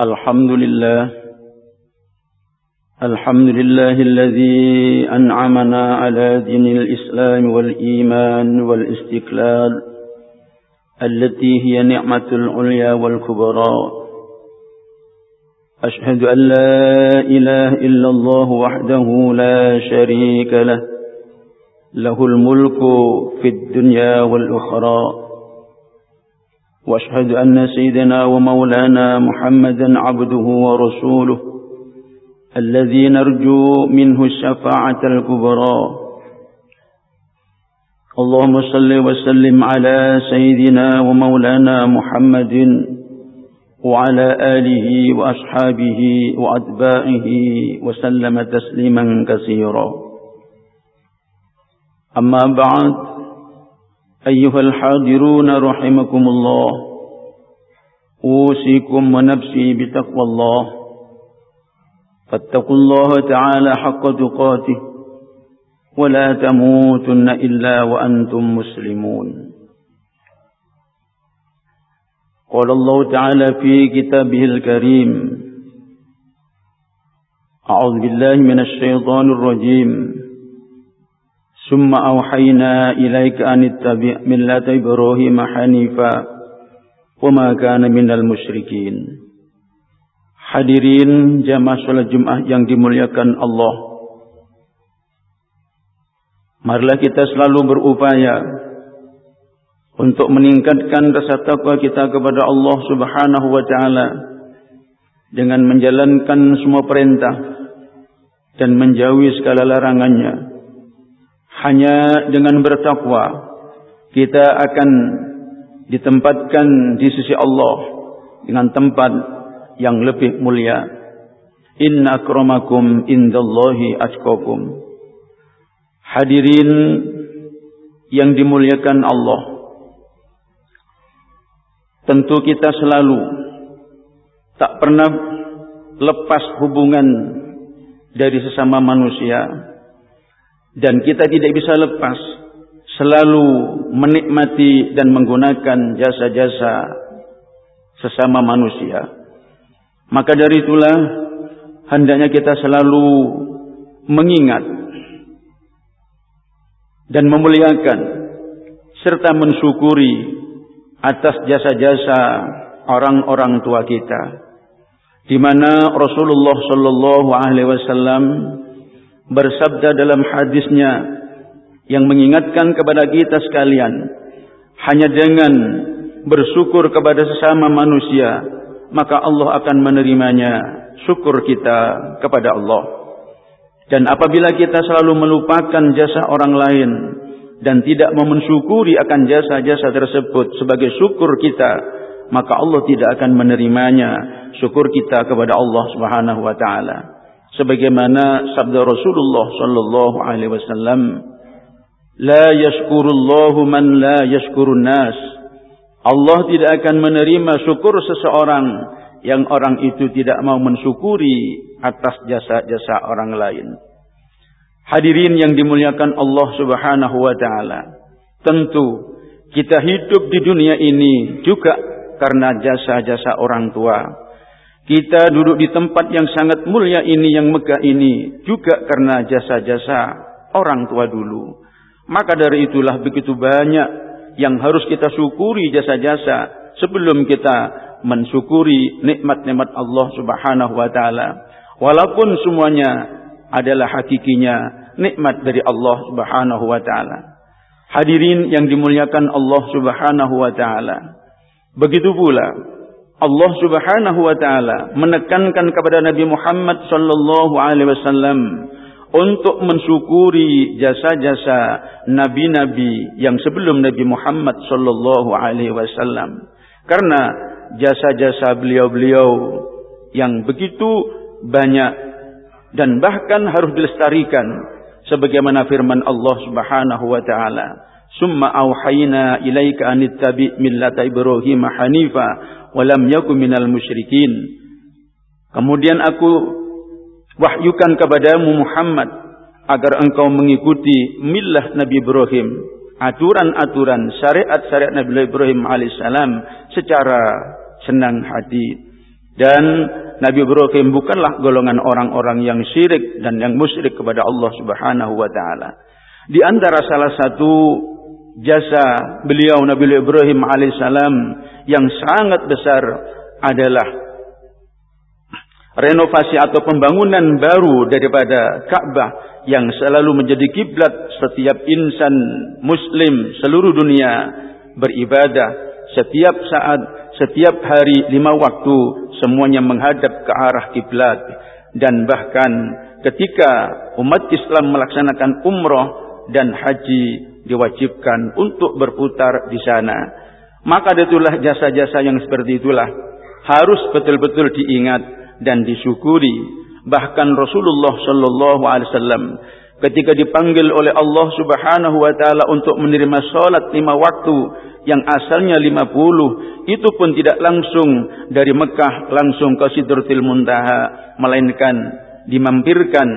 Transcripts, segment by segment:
الحمد لله. الحمد لله الذي أنعمنا على دين الإسلام والإيمان والاستقلال التي هي نعمة العليا والكبرى. أشهد أن لا إله إلا الله وحده لا شريك له له الملك في الدنيا والأخرى. وأشهد أن سيدنا ومولانا محمدا عبده ورسوله الذي نرجو منه الشفاعة الكبرى. اللهم صل وسلم على سيدنا ومولانا محمد وعلى آله وأصحابه وأتباعه وسلم تسليما كثيرا. أما بعد أيها الحاضرون رحمكم الله. أوصيكم ونفسي بتقوى الله. فاتقوا الله تعالى حق تقاته. ولا تموتن إلا وأنتم مسلمون. قال الله تعالى في كتابه الكريم أعوذ بالله من الشيطان الرجيم. ثم أوحينا إليك أن اتبع ملة إبراهيم حنيفا وما كان من المشركين Hadirin jamaah sholat Jum'ah yang dimuliakan Allah. Marilah kita selalu berupaya untuk meningkatkan rasa takwa kita kepada Allah Subhanahu wa taala dengan menjalankan semua perintah dan menjauhi segala larangannya. Hanya dengan bertakwa kita akan ditempatkan di sisi Allah dengan tempat yang lebih mulia. Inna akramakum indallahi atqakum. Hadirin yang dimuliakan Allah. Tentu kita selalu tak pernah lepas hubungan dari sesama manusia dan kita tidak bisa lepas selalu menikmati dan menggunakan jasa-jasa sesama manusia. Maka dari itulah hendaknya kita selalu mengingat dan memuliakan serta mensyukuri atas jasa-jasa orang-orang tua kita di mana Rasulullah sallallahu alaihi wasallam bersabda dalam hadisnya yang mengingatkan kepada kita sekalian hanya dengan bersyukur kepada sesama manusia maka Allah akan menerimanya syukur kita kepada Allah. Dan apabila kita selalu melupakan jasa orang lain dan tidak mensyukuri akan jasa-jasa tersebut sebagai syukur kita maka Allah tidak akan menerimanya syukur kita kepada Allah Subhanahu wa taala sebagaimana sabda Rasulullah sallallahu alaihi wasallam la yashkurullahu man la yashkurun nas Allah tidak akan menerima syukur seseorang yang orang itu tidak mau mensyukuri atas jasa-jasa orang lain. Hadirin yang dimuliakan Allah Subhanahu wa taala. Tentu kita hidup di dunia ini juga karena jasa-jasa orang tua. Kita duduk di tempat yang sangat mulia ini, yang megah ini, juga karena jasa-jasa orang tua dulu. Maka dari itulah begitu banyak yang harus kita syukuri jasa-jasa sebelum kita mensyukuri nikmat-nikmat Allah Subhanahu wa taala. Walaupun semuanya adalah hakikinya nikmat dari Allah Subhanahu wa taala. Hadirin yang dimuliakan Allah Subhanahu wa taala. Begitu pula Allah Subhanahu wa taala menekankan kepada Nabi Muhammad sallallahu alaihi wasallam untuk mensyukuri jasa-jasa nabi-nabi yang sebelum Nabi Muhammad sallallahu alaihi wasallam. Karena jasa-jasa beliau-beliau yang begitu banyak dan bahkan harus dilestarikan sebagaimana firman Allah Subhanahu wa taala, "Summa auhayna ilaika an tabi' millata Ibrahim hanifa walam yakum minal musyrikin. Kemudian aku wahyukan kepadamu Muhammad agar engkau mengikuti millah Nabi Ibrahim, aturan-aturan syariat-syariat Nabi Ibrahim alaihissalam secara senang hati Dan Nabi Ibrahim bukanlah golongan orang-orang yang syirik dan yang musyrik kepada Allah Subhanahu wa taala. Di antara salah satu jasa beliau Nabi Ibrahim alaihissalam yang sangat besar adalah renovasi atau pembangunan baru daripada Ka'bah yang selalu menjadi kiblat setiap insan muslim seluruh dunia beribadah. Setiap saat, setiap hari lima waktu semuanya menghadap ke arah kiblat. Dan bahkan ketika umat Islam melaksanakan umrah dan haji diwajibkan untuk berputar di sana maka itulah jasa-jasa yang seperti itulah harus betul-betul diingat dan disyukuri. Bahkan Rasulullah sallallahu alaihi wasallam ketika dipanggil oleh Allah Subhanahu wa taala untuk menerima salat lima waktu yang asalnya lima puluh itu pun tidak langsung dari Mekah langsung ke Sidratul Muntaha melainkan dimampirkan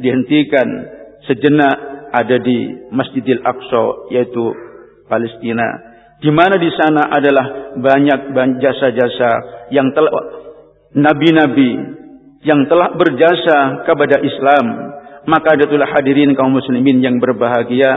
dihentikan sejenak ada di Masjidil Aqsa yaitu Palestina. Di mana di sana adalah banyak jasa-jasa yang telah nabi-nabi yang telah berjasa kepada Islam, maka itulah hadirin kaum muslimin yang berbahagia,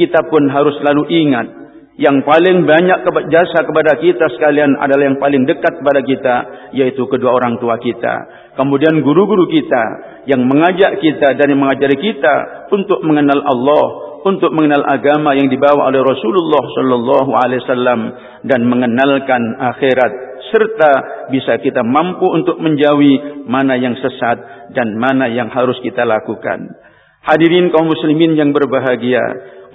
kita pun harus selalu ingat yang paling banyak jasa kepada kita sekalian adalah yang paling dekat kepada kita yaitu kedua orang tua kita. Kemudian guru-guru kita yang mengajak kita dan yang mengajari kita untuk mengenal Allah, untuk mengenal agama yang dibawa oleh Rasulullah sallallahu alaihi wasallam dan mengenalkan akhirat serta bisa kita mampu untuk menjauhi mana yang sesat dan mana yang harus kita lakukan. Hadirin kaum muslimin yang berbahagia,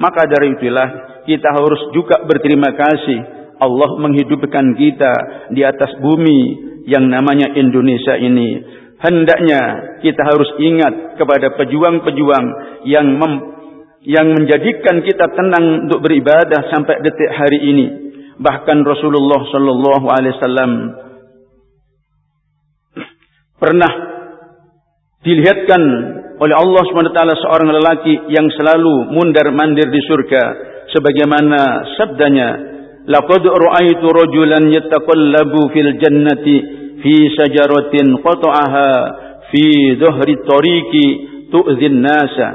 maka dari itulah kita harus juga berterima kasih Allah menghidupkan kita di atas bumi yang namanya Indonesia ini. Hendaknya kita harus ingat kepada pejuang-pejuang yang mem yang menjadikan kita tenang untuk beribadah sampai detik hari ini Bahkan Rasulullah sallallahu alaihi wasallam pernah dilihatkan oleh Allah SWT seorang lelaki yang selalu mundar-mandir di surga sebagaimana sabdanya laqad ra'aitu rajulan yataqallabu fil jannati fi sajaratin qata'aha fi dhuhri tariqi tu'zin nasa.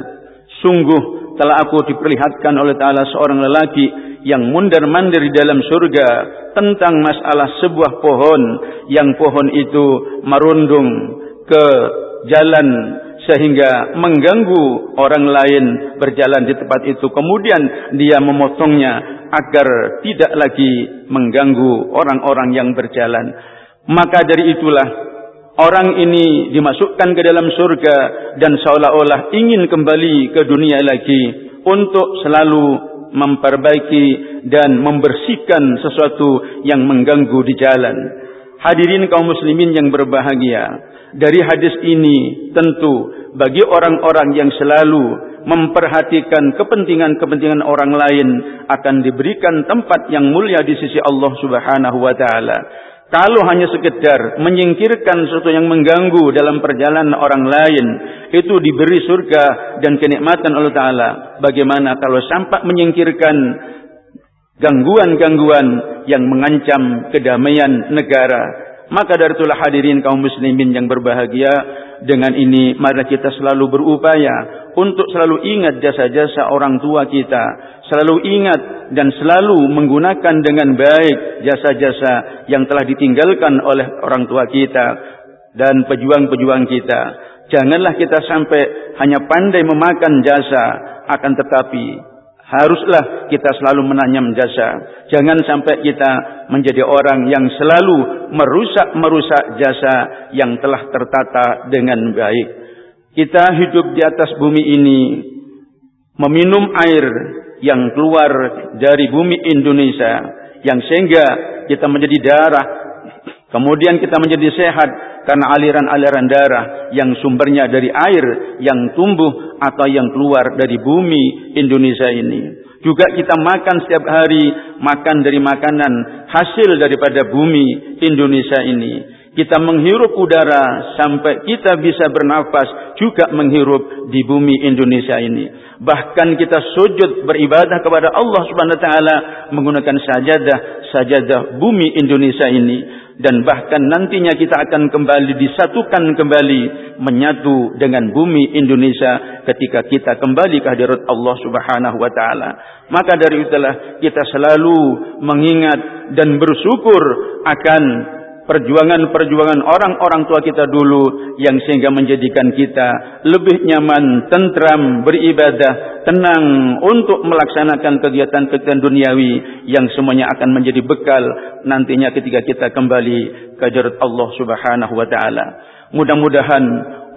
Sungguh telah aku diperlihatkan oleh Ta'ala seorang lelaki yang mundar-mandir di dalam surga tentang masalah sebuah pohon yang pohon itu merundung ke jalan sehingga mengganggu orang lain berjalan di tempat itu kemudian dia memotongnya agar tidak lagi mengganggu orang-orang yang berjalan maka dari itulah orang ini dimasukkan ke dalam surga dan seolah-olah ingin kembali ke dunia lagi untuk selalu memperbaiki dan membersihkan sesuatu yang mengganggu di jalan. Hadirin kaum muslimin yang berbahagia, dari hadis ini tentu bagi orang-orang yang selalu memperhatikan kepentingan-kepentingan orang lain akan diberikan tempat yang mulia di sisi Allah Subhanahu wa taala. Kalau hanya sekedar menyingkirkan sesuatu yang mengganggu dalam perjalanan orang lain, itu diberi surga dan kenikmatan Allah Ta'ala. Bagaimana kalau sampai menyingkirkan gangguan-gangguan yang mengancam kedamaian negara. Maka dari itulah hadirin kaum muslimin yang berbahagia. Dengan ini mari kita selalu berupaya untuk selalu ingat jasa-jasa orang tua kita selalu ingat dan selalu menggunakan dengan baik jasa-jasa yang telah ditinggalkan oleh orang tua kita dan pejuang-pejuang kita. Janganlah kita sampai hanya pandai memakan jasa, akan tetapi haruslah kita selalu menanyam jasa. Jangan sampai kita menjadi orang yang selalu merusak-merusak jasa yang telah tertata dengan baik. Kita hidup di atas bumi ini, meminum air yang keluar dari bumi Indonesia yang sehingga kita menjadi darah kemudian kita menjadi sehat karena aliran-aliran darah yang sumbernya dari air yang tumbuh atau yang keluar dari bumi Indonesia ini. Juga kita makan setiap hari makan dari makanan hasil daripada bumi Indonesia ini. Kita menghirup udara sampai kita bisa bernafas juga menghirup di bumi Indonesia ini. Bahkan kita sujud beribadah kepada Allah Subhanahu wa taala menggunakan sajadah sajadah bumi Indonesia ini dan bahkan nantinya kita akan kembali disatukan kembali menyatu dengan bumi Indonesia ketika kita kembali ke hadirat Allah Subhanahu wa taala. Maka dari itulah kita selalu mengingat dan bersyukur akan perjuangan-perjuangan orang-orang tua kita dulu yang sehingga menjadikan kita lebih nyaman, tentram, beribadah, tenang untuk melaksanakan kegiatan-kegiatan duniawi yang semuanya akan menjadi bekal nantinya ketika kita kembali ke Allah Subhanahu wa taala. Mudah-mudahan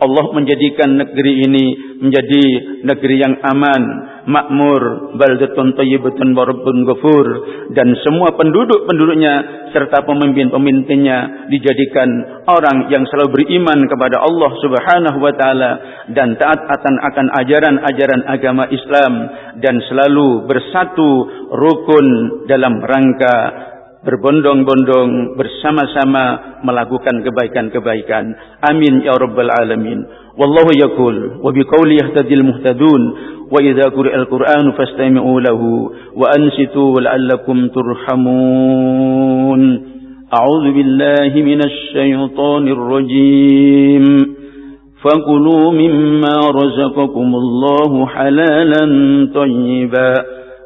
Allah menjadikan negeri ini menjadi negeri yang aman, makmur, baldatun thayyibatun wa rabbun ghafur. Dan semua penduduk-penduduknya serta pemimpin-pemimpinnya dijadikan orang yang selalu beriman kepada Allah Subhanahu wa taala dan taat akan ajaran-ajaran agama Islam dan selalu bersatu rukun dalam rangka berbondong-bondong bersama-sama melakukan kebaikan-kebaikan. Amin ya rabbal alamin. Wallahu yaqul wa biqauli yahtadil muhtadun wa idza quri'al qur'anu fastami'u lahu wa ansitu la'allakum turhamun. A'udzu billahi minasy syaithanir rajim. فكلوا مما رزقكم الله حلالا طيبا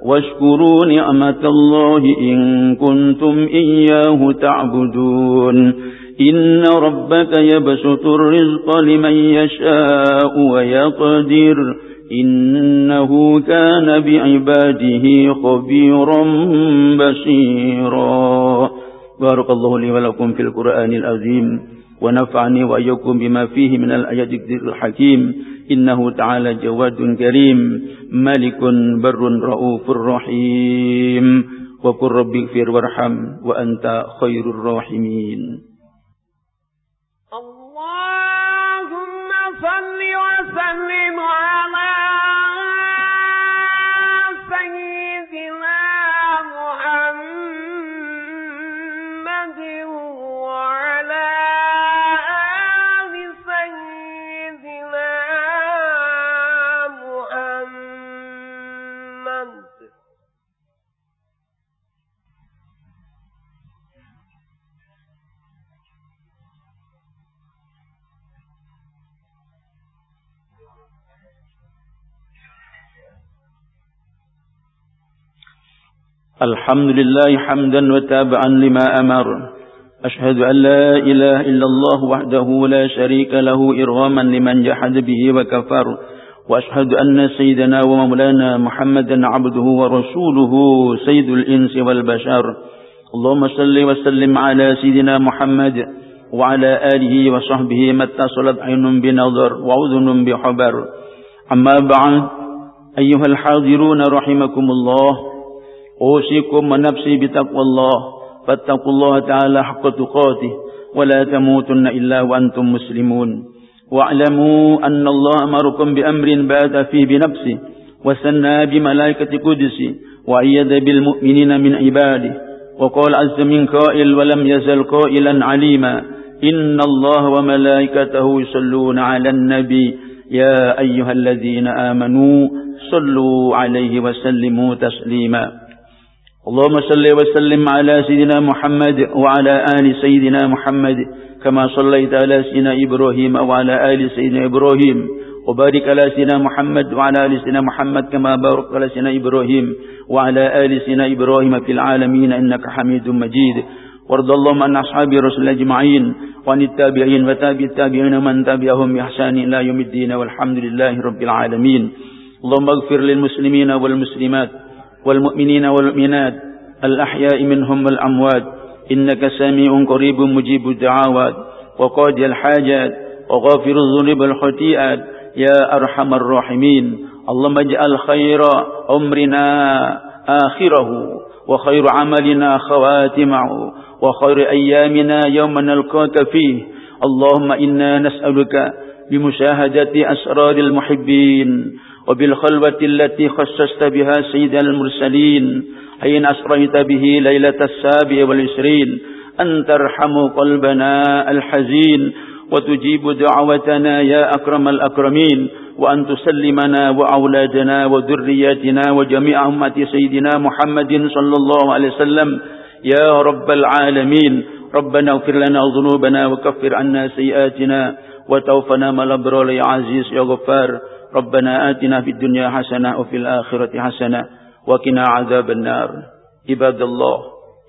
واشكروا نعمة الله إن كنتم إياه تعبدون. إن ربك يبسط الرزق لمن يشاء ويقدر. إنه كان بعباده خبيرا بشيرا بارك الله لي ولكم في القرآن العظيم ونفعني وإياكم بما فيه من الآيات الحكيم. إنه تعالى جواد كريم ملك بر رؤوف رحيم. وقل رب اغفر وارحم وأنت خير الراحمين. اللهم صل وسلم على الحمد لله حمدا وتابعا لما أمر. أشهد أن لا إله إلا الله وحده لا شريك له إرغاما لمن جحد به وكفر. وأشهد أن سيدنا ومولانا محمدا عبده ورسوله سيد الإنس والبشر. اللهم صل وسلم على سيدنا محمد وعلى آله وصحبه ما اتصلت عين بنظر وأذن بحبر أما بعد أيها الحاضرون رحمكم الله. أوصيكم ونفسي بتقوى الله فاتقوا الله تعالى حق تقاته ولا تموتن إلا وأنتم مسلمون. واعلموا أن الله أمركم بأمر بات فيه بنفسه وسنى بملائكة قدسه وأيد بالمؤمنين من عباده. وقال عز من قائل ولم يزل قائلا عليما إن الله وملائكته يصلون على النبي يا أيها الذين آمنوا صلوا عليه وسلموا تسليما. اللهم صل وسلم على سيدنا محمد وعلى آل سيدنا محمد كما صليت على سيدنا إبراهيم وعلى آل سيدنا إبراهيم وبارك على سيدنا محمد وعلى آل سيدنا محمد كما بارك على سيدنا إبراهيم وعلى آل سيدنا إبراهيم في العالمين إنك حميد مجيد. وارض اللهم عن أصحاب رسول أجمعين وعن التابعين وتابع التابعين ومن تابعهم بإحسان إلى يوم الدين والحمد لله رب العالمين. اللهم اغفر للمسلمين والمسلمات والمؤمنين والمؤمنات الأحياء منهم والأموات إنك سميع قريب مجيب الدعوات وقاضي الحاجات وغافر الذنوب والخطيئات يا أرحم الراحمين اللهم اجعل خير عمرنا آخره وخير عملنا خواتمه وخير أيامنا يوم نلقاك فيه اللهم إنا نسألك بمشاهدة أسرار المحبين وبالخلوة التي خصصت بها سيد المرسلين حين أسريت به ليلة السابع والعشرين أن ترحم قلبنا الحزين وتجيب دعوتنا يا أكرم الأكرمين وأن تسلمنا وأولادنا وذرياتنا وجميع أمة سيدنا محمد صلى الله عليه وسلم. يا رب العالمين ربنا اغفر لنا ذنوبنا وكفر عنا سيئاتنا. وتوفنا مع الأبرار يا عزيز يا غفار. ربنا آتنا في الدنيا حسنة وفي الآخرة حسنة وقنا عذاب النار. عباد الله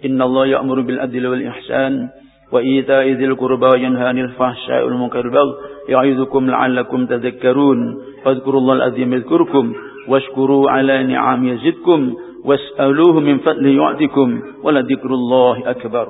إن الله يأمر بالعدل والإحسان وإيتاء ذي القربى وينهى عن الفحشاء والمنكر والبغي يعظكم لعلكم تذكرون. فاذكروا الله العظيم يذكركم واشكروا على نعم يزدكم واسألوه من فضله يعطكم ولذكر الله أكبر.